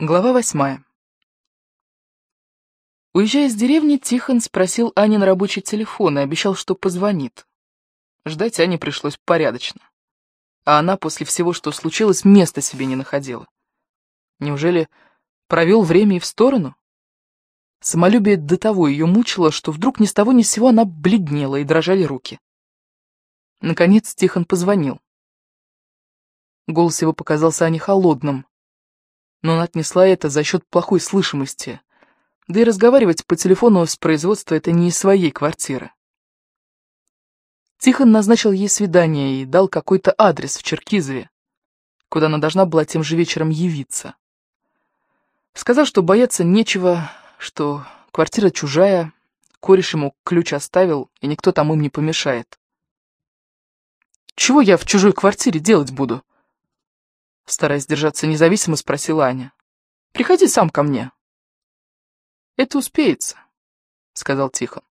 Глава восьмая. Уезжая из деревни, Тихон спросил Ани на рабочий телефон и обещал, что позвонит. Ждать Ане пришлось порядочно. А она после всего, что случилось, места себе не находила. Неужели провел время и в сторону? Самолюбие до того ее мучило, что вдруг ни с того ни с сего она бледнела и дрожали руки. Наконец Тихон позвонил. Голос его показался Ане холодным но она отнесла это за счет плохой слышимости. Да и разговаривать по телефону с производства это не из своей квартиры. Тихон назначил ей свидание и дал какой-то адрес в Черкизове, куда она должна была тем же вечером явиться. Сказал, что бояться нечего, что квартира чужая, кореш ему ключ оставил, и никто там им не помешает. «Чего я в чужой квартире делать буду?» Стараясь держаться независимо, спросила Аня. «Приходи сам ко мне». «Это успеется», — сказал Тихон.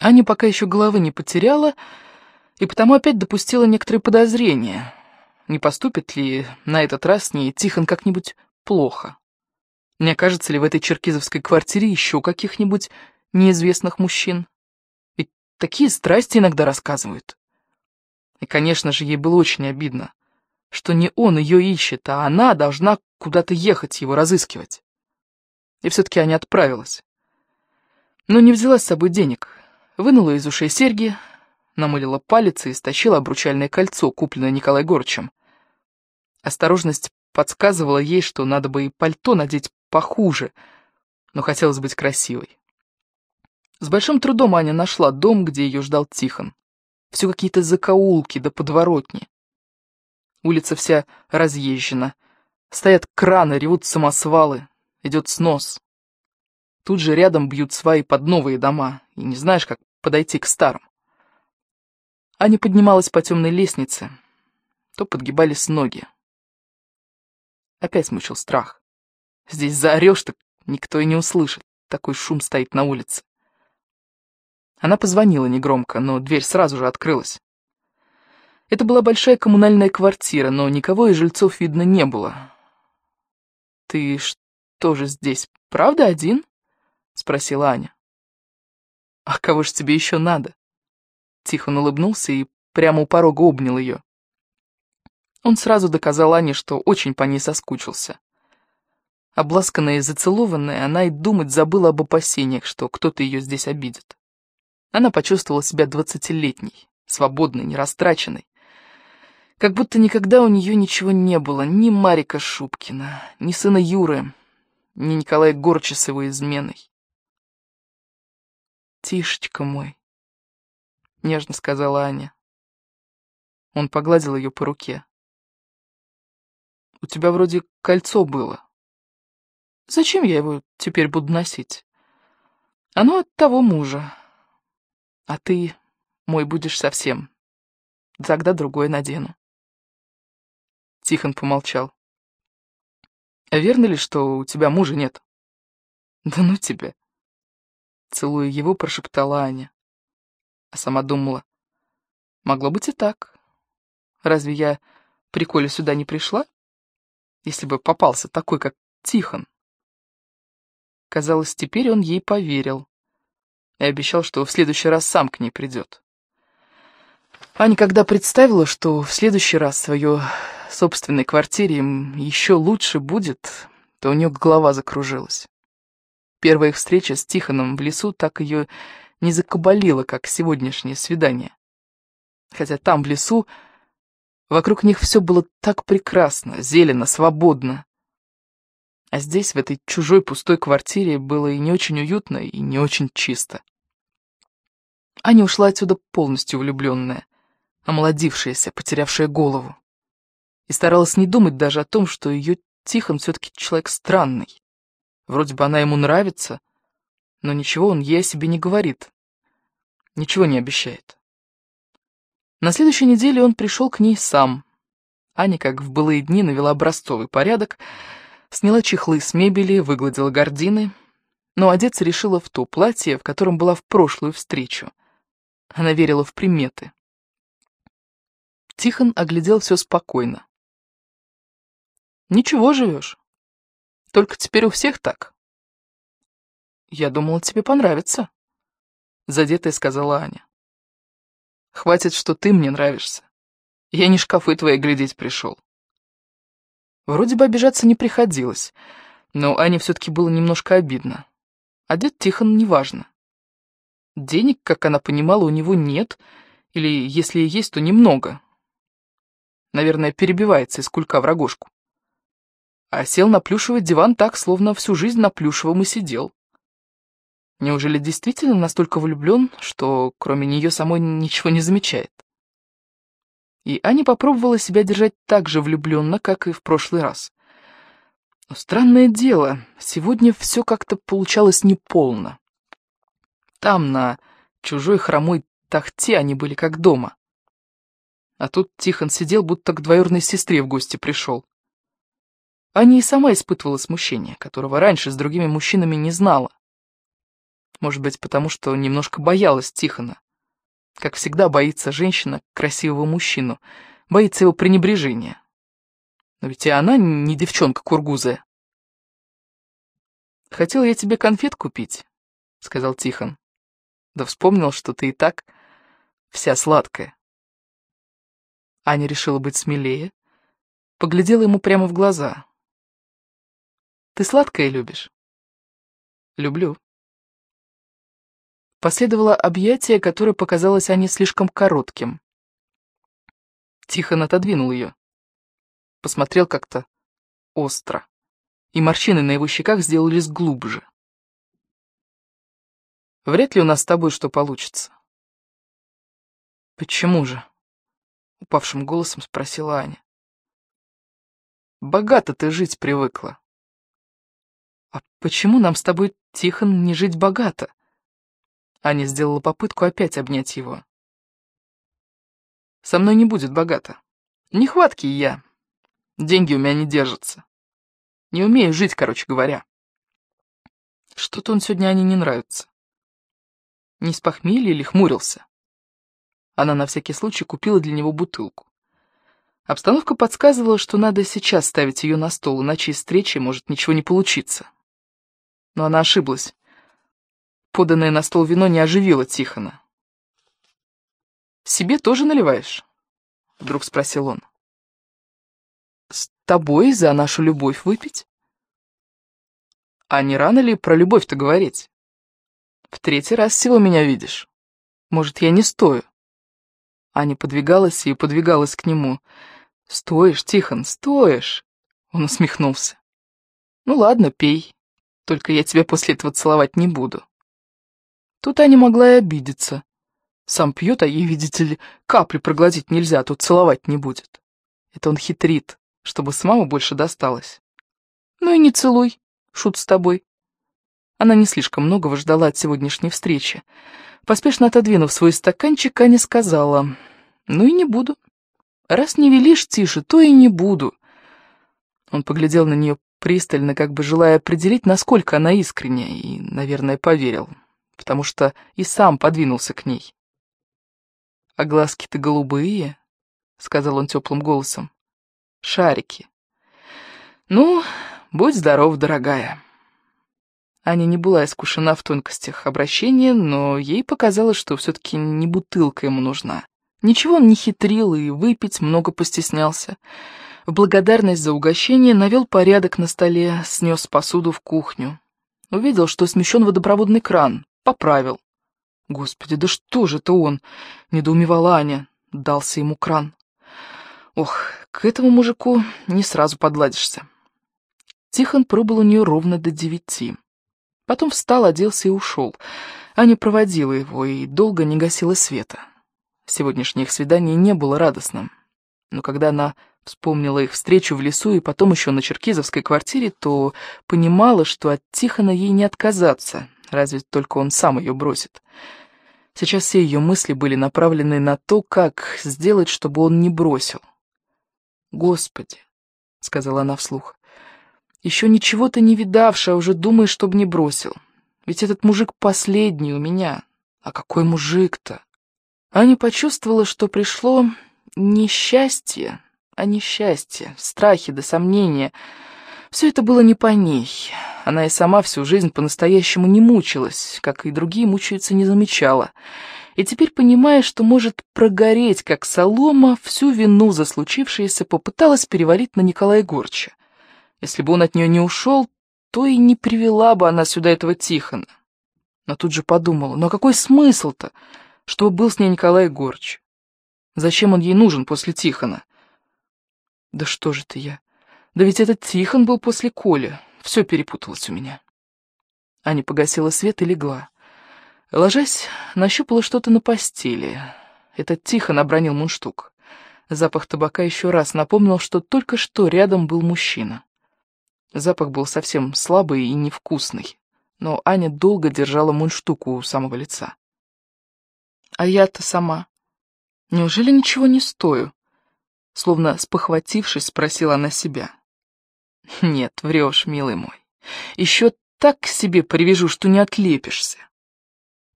Аня пока еще головы не потеряла, и потому опять допустила некоторые подозрения. Не поступит ли на этот раз с ней Тихон как-нибудь плохо? Не окажется ли в этой черкизовской квартире еще каких-нибудь неизвестных мужчин? Ведь такие страсти иногда рассказывают. И, конечно же, ей было очень обидно что не он ее ищет, а она должна куда-то ехать его разыскивать. И все-таки Аня отправилась. Но не взяла с собой денег, вынула из ушей серьги, намылила палец и стащила обручальное кольцо, купленное Николай Горчем. Осторожность подсказывала ей, что надо бы и пальто надеть похуже, но хотелось быть красивой. С большим трудом Аня нашла дом, где ее ждал Тихон. Все какие-то закоулки да подворотни. Улица вся разъезжена. Стоят краны, ревут самосвалы. Идет снос. Тут же рядом бьют сваи под новые дома, и не знаешь, как подойти к старым. Аня поднималась по темной лестнице. То подгибались ноги. Опять мучил страх. Здесь заорешь, так никто и не услышит. Такой шум стоит на улице. Она позвонила негромко, но дверь сразу же открылась. Это была большая коммунальная квартира, но никого из жильцов видно не было. «Ты что же здесь, правда один?» — спросила Аня. «А кого ж тебе еще надо?» Тихон улыбнулся и прямо у порога обнял ее. Он сразу доказал Ане, что очень по ней соскучился. Обласканная и зацелованная, она и думать забыла об опасениях, что кто-то ее здесь обидит. Она почувствовала себя двадцатилетней, свободной, нерастраченной. Как будто никогда у нее ничего не было, ни Марика Шубкина, ни сына Юры, ни Николая Горча с его изменой. «Тишечка мой», — нежно сказала Аня. Он погладил ее по руке. «У тебя вроде кольцо было. Зачем я его теперь буду носить? Оно от того мужа. А ты мой будешь совсем. Тогда другое надену». Тихон помолчал. «А верно ли, что у тебя мужа нет?» «Да ну тебя!» Целуя его, прошептала Аня. А сама думала. «Могло быть и так. Разве я при сюда не пришла? Если бы попался такой, как Тихон». Казалось, теперь он ей поверил и обещал, что в следующий раз сам к ней придет. Аня, когда представила, что в следующий раз свое собственной квартире им еще лучше будет, то у нее голова закружилась. Первая их встреча с Тихоном в лесу так ее не закабалила, как сегодняшнее свидание. Хотя там, в лесу, вокруг них все было так прекрасно, зелено, свободно. А здесь, в этой чужой пустой квартире, было и не очень уютно, и не очень чисто. Аня ушла отсюда полностью влюбленная, омолодившаяся, потерявшая голову и старалась не думать даже о том, что ее Тихон все-таки человек странный. Вроде бы она ему нравится, но ничего он ей о себе не говорит, ничего не обещает. На следующей неделе он пришел к ней сам. Аня, как в былые дни, навела образцовый порядок, сняла чехлы с мебели, выгладила гардины, но одеться решила в то платье, в котором была в прошлую встречу. Она верила в приметы. Тихон оглядел все спокойно. Ничего живешь. Только теперь у всех так. Я думала, тебе понравится, задетая сказала Аня. Хватит, что ты мне нравишься. Я не шкафы твои глядеть пришел. Вроде бы обижаться не приходилось, но Ане все-таки было немножко обидно. Одет Тихон неважно. Денег, как она понимала, у него нет, или если и есть, то немного. Наверное, перебивается из кулька в рогожку. А сел на плюшевый диван так, словно всю жизнь на плюшевом и сидел. Неужели действительно настолько влюблен, что кроме нее самой ничего не замечает? И Аня попробовала себя держать так же влюбленно, как и в прошлый раз. Но странное дело, сегодня все как-то получалось неполно. Там, на чужой хромой тахте, они были как дома. А тут Тихон сидел, будто к двоюродной сестре в гости пришел. Аня и сама испытывала смущение, которого раньше с другими мужчинами не знала. Может быть, потому что немножко боялась Тихона. Как всегда боится женщина красивого мужчину, боится его пренебрежения. Но ведь и она не девчонка кургузая. «Хотел я тебе конфет купить», — сказал Тихон. Да вспомнил, что ты и так вся сладкая. Аня решила быть смелее, поглядела ему прямо в глаза. «Ты сладкое любишь?» «Люблю». Последовало объятие, которое показалось Ане слишком коротким. Тихон отодвинул ее. Посмотрел как-то остро, и морщины на его щеках сделались глубже. Вряд ли у нас с тобой что получится. Почему же? Упавшим голосом спросила Аня. Богато ты жить привыкла. А почему нам с тобой, Тихон, не жить богато? Аня сделала попытку опять обнять его. Со мной не будет богато. Нехваткий я. Деньги у меня не держатся. Не умею жить, короче говоря. Что-то он сегодня Ане не нравится. Не с или хмурился? Она на всякий случай купила для него бутылку. Обстановка подсказывала, что надо сейчас ставить ее на стол, иначе из встречи может ничего не получиться. Но она ошиблась. Поданное на стол вино не оживило Тихона. «Себе тоже наливаешь?» — вдруг спросил он. «С тобой за нашу любовь выпить?» «А не рано ли про любовь-то говорить?» В третий раз всего меня видишь. Может, я не стою?» Аня подвигалась и подвигалась к нему. «Стоишь, Тихон, стоишь!» Он усмехнулся. «Ну ладно, пей. Только я тебя после этого целовать не буду». Тут Аня могла и обидеться. Сам пьет, а ей, видите ли, капли проглотить нельзя, а тут целовать не будет. Это он хитрит, чтобы самому больше досталось. Ну и не целуй, шут с тобой. Она не слишком многого ждала от сегодняшней встречи. Поспешно отодвинув свой стаканчик, Аня сказала, «Ну и не буду. Раз не велишь тише, то и не буду». Он поглядел на нее пристально, как бы желая определить, насколько она искренняя, и, наверное, поверил, потому что и сам подвинулся к ней. «А глазки-то голубые», — сказал он теплым голосом. «Шарики. Ну, будь здоров, дорогая». Аня не была искушена в тонкостях обращения, но ей показалось, что все-таки не бутылка ему нужна. Ничего он не хитрил и выпить много постеснялся. В благодарность за угощение навел порядок на столе, снес посуду в кухню. Увидел, что смещен водопроводный кран, поправил. «Господи, да что же это он?» — недоумевала Аня. Дался ему кран. Ох, к этому мужику не сразу подладишься. Тихон пробыл у нее ровно до девяти. Потом встал, оделся и ушел. Аня проводила его и долго не гасила света. Сегодняшнее их свидание не было радостным. Но когда она вспомнила их встречу в лесу и потом еще на Черкизовской квартире, то понимала, что от Тихона ей не отказаться, разве только он сам ее бросит. Сейчас все ее мысли были направлены на то, как сделать, чтобы он не бросил. «Господи!» — сказала она вслух. Еще ничего ты не видавшая, уже думаешь, чтобы не бросил. Ведь этот мужик последний у меня. А какой мужик-то? Аня почувствовала, что пришло не счастье, А несчастье, страхи да сомнения — все это было не по ней. Она и сама всю жизнь по-настоящему не мучилась, как и другие мучаются не замечала. И теперь, понимая, что может прогореть, как солома, всю вину за случившееся попыталась перевалить на Николая Горча. Если бы он от нее не ушел, то и не привела бы она сюда этого Тихона. Но тут же подумала, ну а какой смысл-то, чтобы был с ней Николай Горч? Зачем он ей нужен после Тихона? Да что же ты я? Да ведь этот Тихон был после Коли. Все перепуталось у меня. Аня погасила свет и легла. Ложась, нащупала что-то на постели. Этот Тихон обронил мундштук. Запах табака еще раз напомнил, что только что рядом был мужчина. Запах был совсем слабый и невкусный, но Аня долго держала мундштук у самого лица. А я-то сама. Неужели ничего не стою? Словно спохватившись, спросила она себя. Нет, врешь, милый мой. Еще так к себе привяжу, что не отлепишься.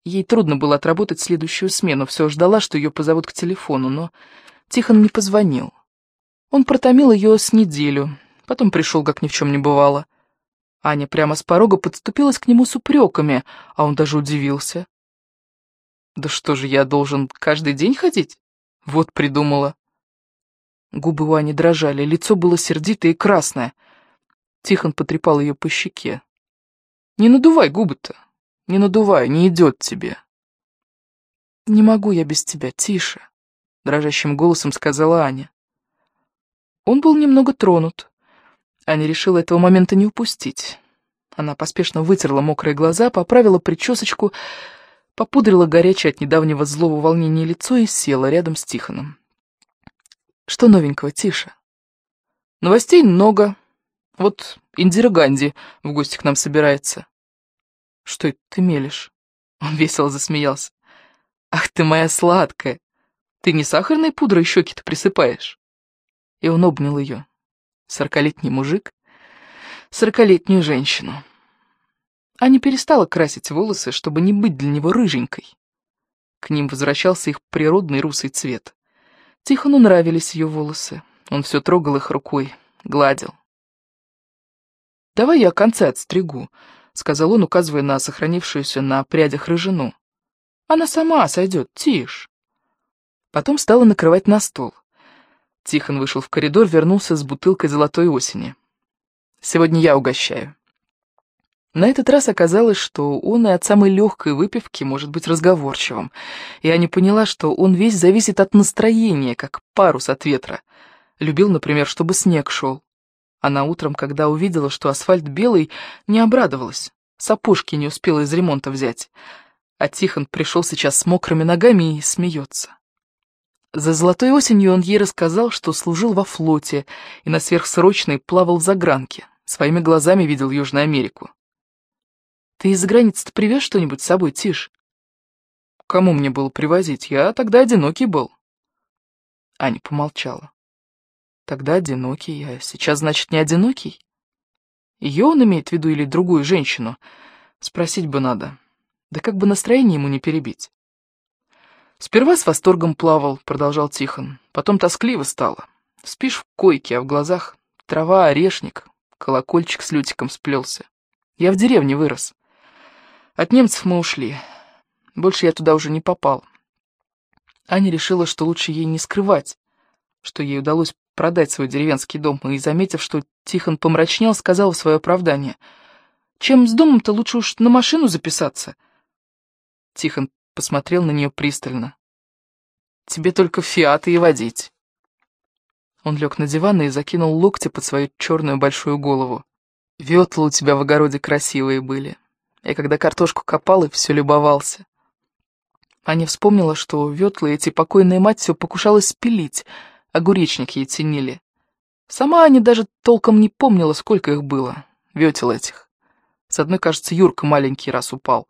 Ей трудно было отработать следующую смену, все ждала, что ее позовут к телефону, но Тихон не позвонил. Он протомил ее с неделю, потом пришел, как ни в чем не бывало. Аня прямо с порога подступилась к нему с упреками, а он даже удивился. «Да что же, я должен каждый день ходить?» Вот придумала. Губы у Ани дрожали, лицо было сердитое и красное — Тихон потрепал ее по щеке. «Не надувай губы-то, не надувай, не идет тебе». «Не могу я без тебя, тише», — дрожащим голосом сказала Аня. Он был немного тронут. Аня решила этого момента не упустить. Она поспешно вытерла мокрые глаза, поправила причесочку, попудрила горячее от недавнего злого волнения лицо и села рядом с Тихоном. «Что новенького, Тише?» «Новостей много», вот Индира Ганди в гости к нам собирается. Что это ты мелешь? Он весело засмеялся. Ах ты моя сладкая! Ты не сахарной пудрой щеки-то присыпаешь? И он обнял ее. Сорокалетний мужик, сорокалетнюю женщину. Аня перестала красить волосы, чтобы не быть для него рыженькой. К ним возвращался их природный русый цвет. Тихону нравились ее волосы. Он все трогал их рукой, гладил. «Давай я концы отстригу», — сказал он, указывая на сохранившуюся на прядях рыжину. «Она сама сойдет, тише». Потом стала накрывать на стол. Тихон вышел в коридор, вернулся с бутылкой золотой осени. «Сегодня я угощаю». На этот раз оказалось, что он и от самой легкой выпивки может быть разговорчивым. Я не поняла, что он весь зависит от настроения, как парус от ветра. Любил, например, чтобы снег шел. Она утром, когда увидела, что асфальт белый, не обрадовалась. Сапожки не успела из ремонта взять. А Тихон пришел сейчас с мокрыми ногами и смеется. За золотой осенью он ей рассказал, что служил во флоте и на сверхсрочной плавал в загранке. Своими глазами видел Южную Америку. «Ты из-за границы-то привез что-нибудь с собой, Тиш?» «Кому мне было привозить? Я тогда одинокий был». Аня помолчала. Тогда одинокий, а сейчас, значит, не одинокий? Ее он имеет в виду или другую женщину? Спросить бы надо. Да как бы настроение ему не перебить. Сперва с восторгом плавал, продолжал Тихон. Потом тоскливо стало. Спишь в койке, а в глазах трава, орешник, колокольчик с лютиком сплелся. Я в деревне вырос. От немцев мы ушли. Больше я туда уже не попал. Аня решила, что лучше ей не скрывать, что ей удалось продать свой деревенский дом, и, заметив, что Тихон помрачнел, сказал в свое оправдание. «Чем с домом-то лучше уж на машину записаться?» Тихон посмотрел на нее пристально. «Тебе только фиаты и водить». Он лег на диван и закинул локти под свою черную большую голову. «Ветла у тебя в огороде красивые были. Я когда картошку копал и все любовался». Аня вспомнила, что ветла эти покойная мать все покушалась спилить — огуречник ей ценили. Сама Аня даже толком не помнила, сколько их было, ветел этих. С одной, кажется, Юрка маленький раз упал.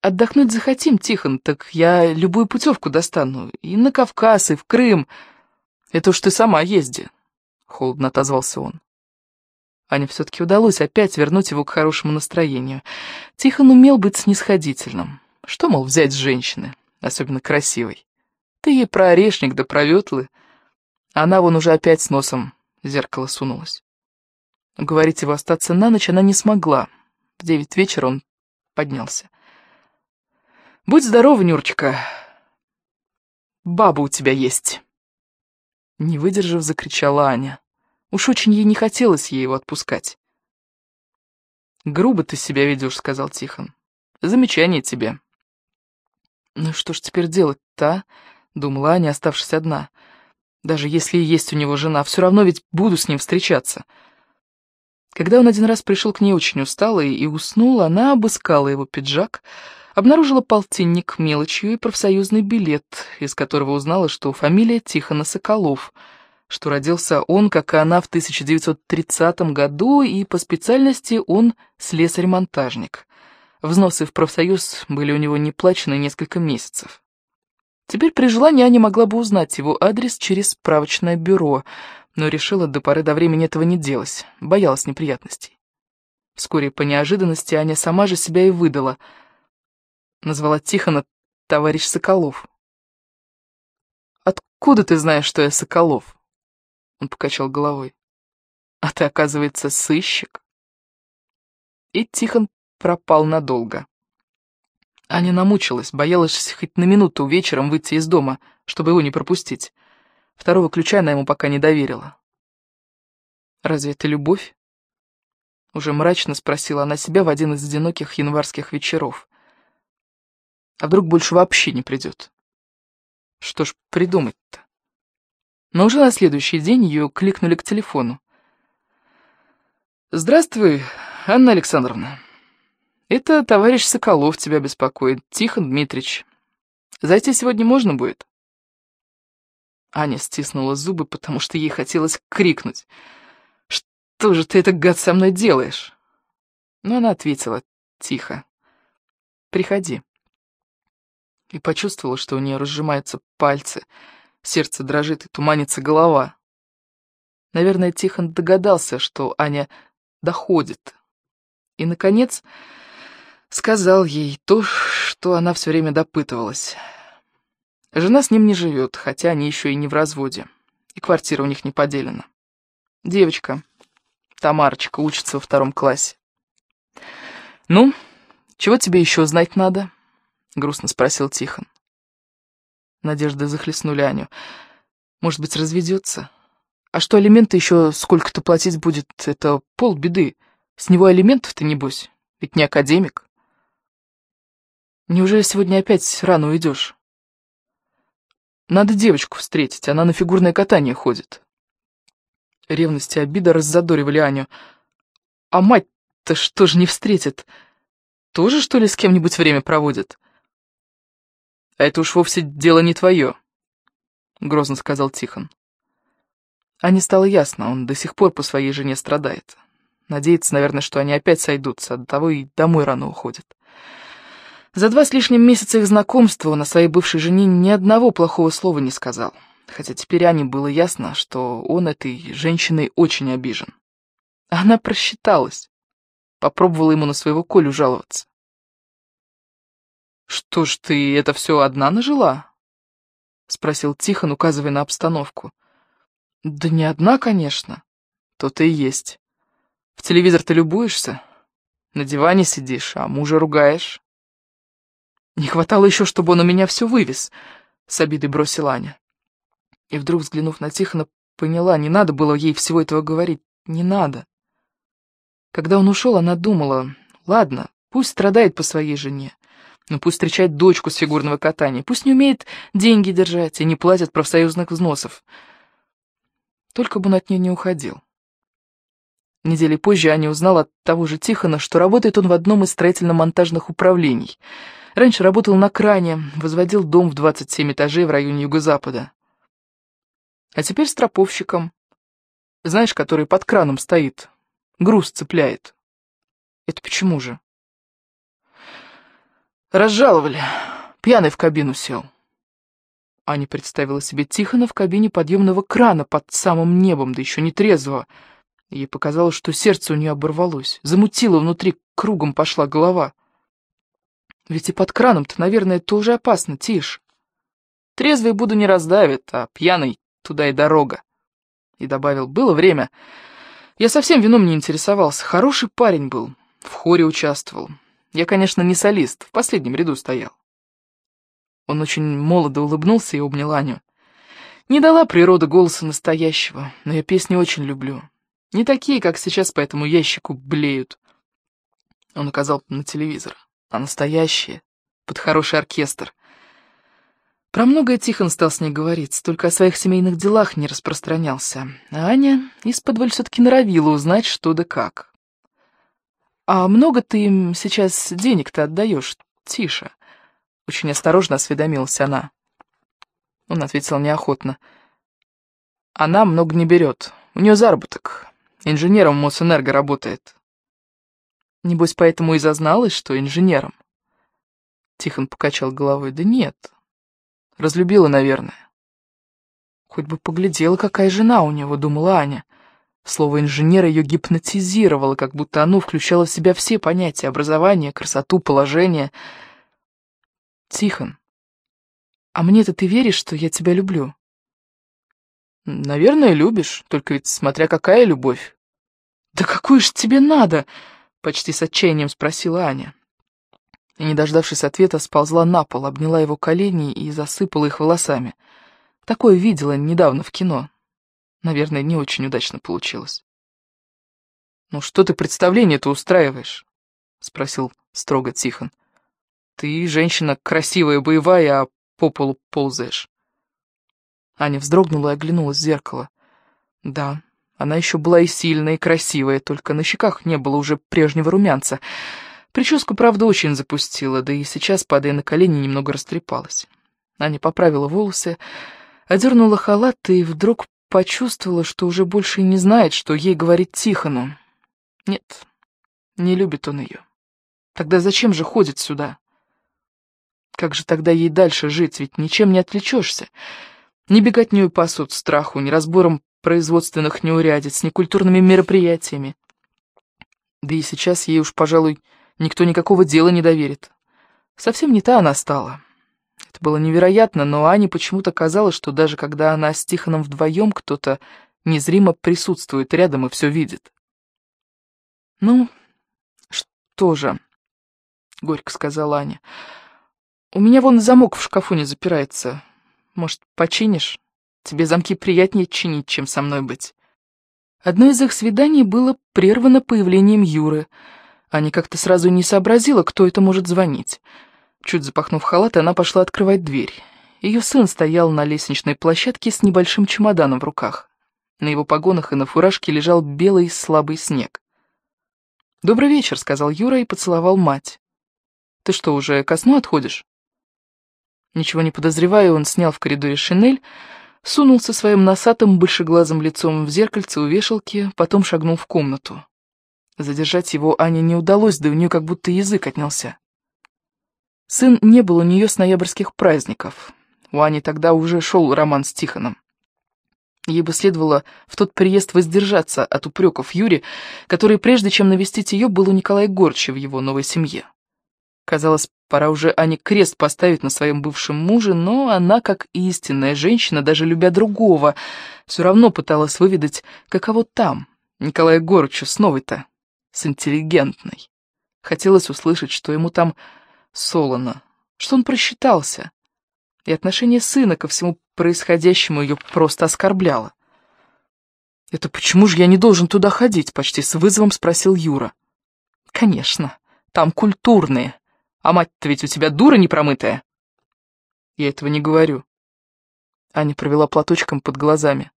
Отдохнуть захотим, Тихон, так я любую путевку достану. И на Кавказ, и в Крым. Это уж ты сама езди, — холодно отозвался он. Ане все-таки удалось опять вернуть его к хорошему настроению. Тихон умел быть снисходительным. Что, мол, взять с женщины, особенно красивой? Ты ей про орешник да про ветлы. Она вон уже опять с носом в зеркало сунулась. Уговорить его остаться на ночь она не смогла. В девять вечера он поднялся. «Будь здорова, Нюрочка. Баба у тебя есть!» Не выдержав, закричала Аня. Уж очень ей не хотелось ей его отпускать. «Грубо ты себя ведешь», — сказал Тихон. «Замечание тебе». «Ну что ж теперь делать-то, а?» — думала Аня, оставшись одна. «Даже если и есть у него жена, все равно ведь буду с ним встречаться». Когда он один раз пришел к ней очень усталый и уснул, она обыскала его пиджак, обнаружила полтинник мелочью и профсоюзный билет, из которого узнала, что фамилия Тихона Соколов, что родился он, как и она, в 1930 году, и по специальности он слесарь-монтажник. Взносы в профсоюз были у него не плачены несколько месяцев. Теперь при желании Аня могла бы узнать его адрес через справочное бюро, но решила до поры до времени этого не делать, боялась неприятностей. Вскоре по неожиданности Аня сама же себя и выдала — назвала Тихона товарищ Соколов. «Откуда ты знаешь, что я Соколов?» Он покачал головой. «А ты, оказывается, сыщик?» И Тихон пропал надолго. Аня намучилась, боялась хоть на минуту вечером выйти из дома, чтобы его не пропустить. Второго ключа она ему пока не доверила. «Разве это любовь?» Уже мрачно спросила она себя в один из одиноких январских вечеров. А вдруг больше вообще не придет? Что ж придумать-то? Но уже на следующий день ее кликнули к телефону. «Здравствуй, Анна Александровна. Это товарищ Соколов тебя беспокоит, Тихон Дмитрич. Зайти сегодня можно будет?» Аня стиснула зубы, потому что ей хотелось крикнуть. «Что же ты это, гад, со мной делаешь?» Но она ответила тихо. «Приходи» и почувствовала, что у нее разжимаются пальцы, сердце дрожит и туманится голова. Наверное, Тихон догадался, что Аня доходит. И, наконец, сказал ей то, что она все время допытывалась. Жена с ним не живет, хотя они еще и не в разводе, и квартира у них не поделена. Девочка, Тамарочка, учится во втором классе. «Ну, чего тебе еще знать надо?» Грустно спросил Тихон. Надежды захлестнули Аню. Может быть, разведется? А что алименты еще сколько-то платить будет, это полбеды. С него алиментов-то небось, ведь не академик. Неужели сегодня опять рано уйдешь? Надо девочку встретить, она на фигурное катание ходит. Ревность и обида раззадоривали Аню. А мать-то что же не встретит? Тоже, что ли, с кем-нибудь время проводит? «А это уж вовсе дело не твое», — грозно сказал Тихон. А не стало ясно, он до сих пор по своей жене страдает. Надеется, наверное, что они опять сойдутся, до того и домой рано уходят. За два с лишним месяца их знакомства он о своей бывшей жене ни одного плохого слова не сказал, хотя теперь Ане было ясно, что он этой женщиной очень обижен. Она просчиталась, попробовала ему на своего Колю жаловаться. «Что ж ты это все одна нажила?» — спросил Тихон, указывая на обстановку. «Да не одна, конечно. То-то и есть. В телевизор ты любуешься, на диване сидишь, а мужа ругаешь». «Не хватало еще, чтобы он у меня все вывез», — с обидой бросила Аня. И вдруг, взглянув на Тихона, поняла, не надо было ей всего этого говорить, не надо. Когда он ушел, она думала, ладно, пусть страдает по своей жене. Ну пусть встречает дочку с фигурного катания, пусть не умеет деньги держать и не платит профсоюзных взносов. Только бы он от нее не уходил. Недели позже Аня узнала от того же Тихона, что работает он в одном из строительно-монтажных управлений. Раньше работал на кране, возводил дом в 27 этажей в районе юго-запада. А теперь строповщиком. Знаешь, который под краном стоит, груз цепляет. Это почему же? Разжаловали. Пьяный в кабину сел. Аня представила себе Тихона в кабине подъемного крана под самым небом, да еще не трезвого. Ей показалось, что сердце у нее оборвалось. Замутило внутри, кругом пошла голова. Ведь и под краном-то, наверное, тоже опасно, тише. Трезвый буду не раздавит, а пьяный туда и дорога. И добавил, было время. Я совсем вином не интересовался. Хороший парень был, в хоре участвовал. Я, конечно, не солист, в последнем ряду стоял. Он очень молодо улыбнулся и обнял Аню. Не дала природа голоса настоящего, но я песни очень люблю. Не такие, как сейчас по этому ящику блеют. Он указал на телевизор. А настоящие, под хороший оркестр. Про многое Тихон стал с ней говорить, только о своих семейных делах не распространялся. А Аня из-под все-таки норовила узнать, что да как. «А много ты им сейчас денег-то отдаешь, Тиша?» Очень осторожно осведомилась она. Он ответил неохотно. «Она много не берет. У нее заработок. Инженером в Мосэнерго работает. Небось, поэтому и зазналась, что инженером. Тихон покачал головой. Да нет. Разлюбила, наверное. Хоть бы поглядела, какая жена у него, думала Аня. Слово «инженер» ее гипнотизировало, как будто оно включало в себя все понятия образования, красоту, положение. Тихон, а мне-то ты веришь, что я тебя люблю? Наверное, любишь, только ведь смотря какая любовь. Да какую ж тебе надо? Почти с отчаянием спросила Аня. И, не дождавшись ответа, сползла на пол, обняла его колени и засыпала их волосами. Такое видела недавно в кино. Наверное, не очень удачно получилось. «Ну что ты представление-то устраиваешь?» — спросил строго Тихон. «Ты женщина красивая, боевая, а по полу ползаешь». Аня вздрогнула и оглянулась в зеркало. Да, она еще была и сильная, и красивая, только на щеках не было уже прежнего румянца. Прическу, правда, очень запустила, да и сейчас, падая на колени, немного растрепалась. Аня поправила волосы, одернула халат и вдруг почувствовала, что уже больше не знает, что ей говорить Тихону. Нет, не любит он ее. Тогда зачем же ходит сюда? Как же тогда ей дальше жить, ведь ничем не отвлечешься. Ни беготнёй по страху, ни разбором производственных неурядиц, ни культурными мероприятиями. Да и сейчас ей уж, пожалуй, никто никакого дела не доверит. Совсем не та она стала. Это было невероятно, но Ане почему-то казалось, что даже когда она с Тихоном вдвоем, кто-то незримо присутствует рядом и все видит. «Ну, что же?» — горько сказала Аня. «У меня вон замок в шкафу не запирается. Может, починишь? Тебе замки приятнее чинить, чем со мной быть». Одно из их свиданий было прервано появлением Юры. Аня как-то сразу не сообразила, кто это может звонить. Чуть запахнув халат, она пошла открывать дверь. Ее сын стоял на лестничной площадке с небольшим чемоданом в руках. На его погонах и на фуражке лежал белый слабый снег. «Добрый вечер», — сказал Юра и поцеловал мать. «Ты что, уже ко сну отходишь?» Ничего не подозревая, он снял в коридоре шинель, сунулся своим носатым большеглазым лицом в зеркальце у вешалки, потом шагнул в комнату. Задержать его Ане не удалось, да у нее как будто язык отнялся. Сын не был у нее с ноябрьских праздников. У Ани тогда уже шел роман с Тихоном. Ей бы следовало в тот приезд воздержаться от упреков Юре, который, прежде чем навестить ее, был у Николая Горча в его новой семье. Казалось, пора уже Ане крест поставить на своем бывшем муже, но она, как истинная женщина, даже любя другого, все равно пыталась выведать, каково там, Николая Горча, с новой-то, с интеллигентной. Хотелось услышать, что ему там солоно, что он просчитался, и отношение сына ко всему происходящему ее просто оскорбляло. «Это почему же я не должен туда ходить?» — почти с вызовом спросил Юра. «Конечно, там культурные», а мать-то ведь у тебя дура непромытая. Я этого не говорю. Аня провела платочком под глазами.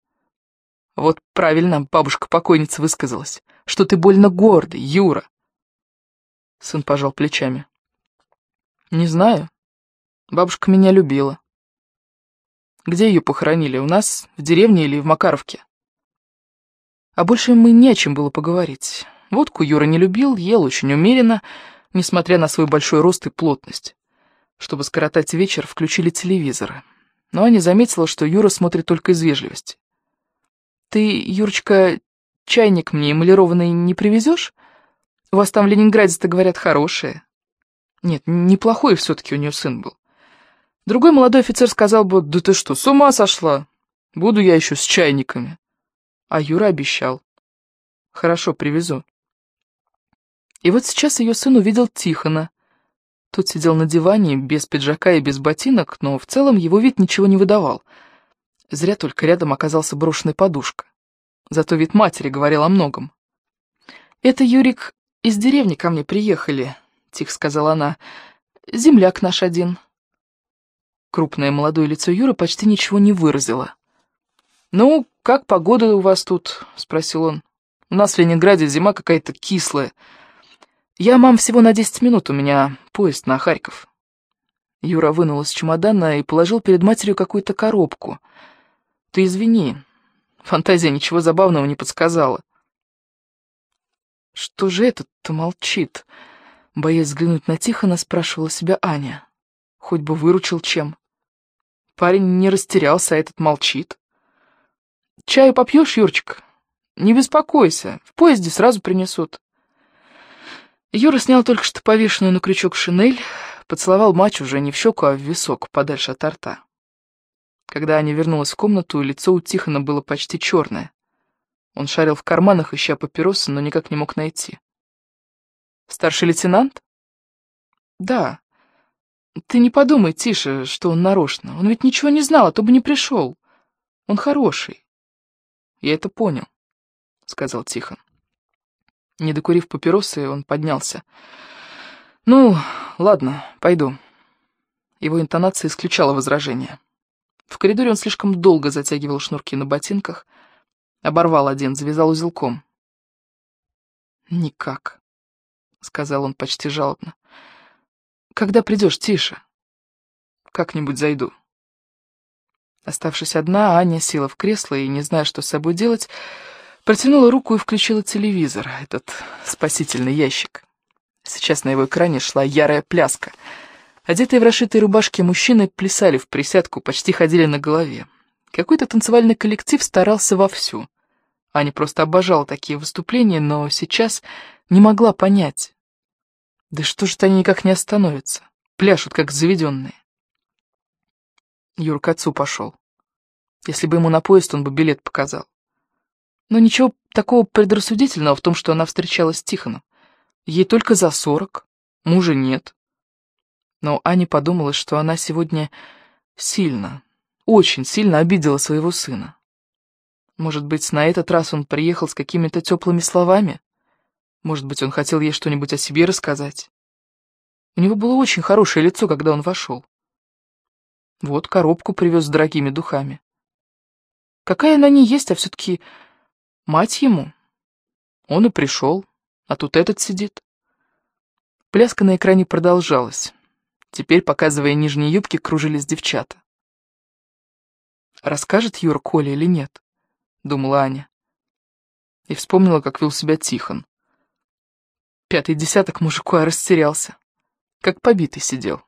Вот правильно бабушка-покойница высказалась, что ты больно гордый, Юра. Сын пожал плечами. Не знаю. Бабушка меня любила. Где ее похоронили, у нас, в деревне или в Макаровке? А больше мы не о чем было поговорить. Водку Юра не любил, ел очень умеренно, несмотря на свой большой рост и плотность. Чтобы скоротать вечер, включили телевизоры. Но Аня заметила, что Юра смотрит только из вежливости. «Ты, Юрочка, чайник мне эмалированный не привезешь? У вас там в Ленинграде-то, говорят, хорошие». Нет, неплохой все-таки у нее сын был. Другой молодой офицер сказал бы, «Да ты что, с ума сошла? Буду я еще с чайниками. А Юра обещал. Хорошо, привезу. И вот сейчас ее сын увидел Тихона. Тот сидел на диване, без пиджака и без ботинок, но в целом его вид ничего не выдавал. Зря только рядом оказался брошенная подушка. Зато вид матери говорил о многом. «Это, Юрик, из деревни ко мне приехали», — тихо сказала она. «Земляк наш один». Крупное молодое лицо Юры почти ничего не выразило. «Ну, как погода у вас тут?» — спросил он. «У нас в Ленинграде зима какая-то кислая. Я, мам, всего на десять минут, у меня поезд на Харьков». Юра вынул из чемодана и положил перед матерью какую-то коробку. «Ты извини, фантазия ничего забавного не подсказала». «Что же этот-то молчит?» Боясь взглянуть на Тихона, спрашивала себя Аня. «Хоть бы выручил чем». Парень не растерялся, а этот молчит. «Чаю попьешь, Юрчик? Не беспокойся, в поезде сразу принесут». Юра снял только что повешенную на крючок шинель, поцеловал мать уже не в щеку, а в висок, подальше от рта. Когда Аня вернулась в комнату, лицо у Тихона было почти черное. Он шарил в карманах, ища папиросы, но никак не мог найти. «Старший лейтенант?» «Да. Ты не подумай, Тише, что он нарочно. Он ведь ничего не знал, а то бы не пришел. Он хороший. Я это понял, сказал Тихон. Не докурив папиросы, он поднялся. Ну, ладно, пойду. Его интонация исключала возражение. В коридоре он слишком долго затягивал шнурки на ботинках, оборвал один, завязал узелком. «Никак», — сказал он почти жалобно. «Когда придешь, тише. Как-нибудь зайду». Оставшись одна, Аня села в кресло и, не зная, что с собой делать, протянула руку и включила телевизор, этот спасительный ящик. Сейчас на его экране шла ярая пляска. Одетые в расшитые рубашки мужчины плясали в присядку, почти ходили на голове. Какой-то танцевальный коллектив старался вовсю. Аня просто обожала такие выступления, но сейчас не могла понять. Да что же-то они никак не остановятся, пляшут как заведенные. Юр к отцу пошел. Если бы ему на поезд, он бы билет показал. Но ничего такого предрассудительного в том, что она встречалась с Тихоном. Ей только за сорок, мужа нет. Но Аня подумала, что она сегодня сильно, очень сильно обидела своего сына. Может быть, на этот раз он приехал с какими-то теплыми словами? Может быть, он хотел ей что-нибудь о себе рассказать? У него было очень хорошее лицо, когда он вошел. Вот коробку привез с дорогими духами. Какая она не есть, а все-таки мать ему. Он и пришел, а тут этот сидит. Пляска на экране продолжалась. Теперь, показывая нижние юбки, кружились девчата. «Расскажет Юра Коле или нет?» — думала Аня. И вспомнила, как вел себя Тихон. Пятый десяток мужику, а растерялся. Как побитый сидел.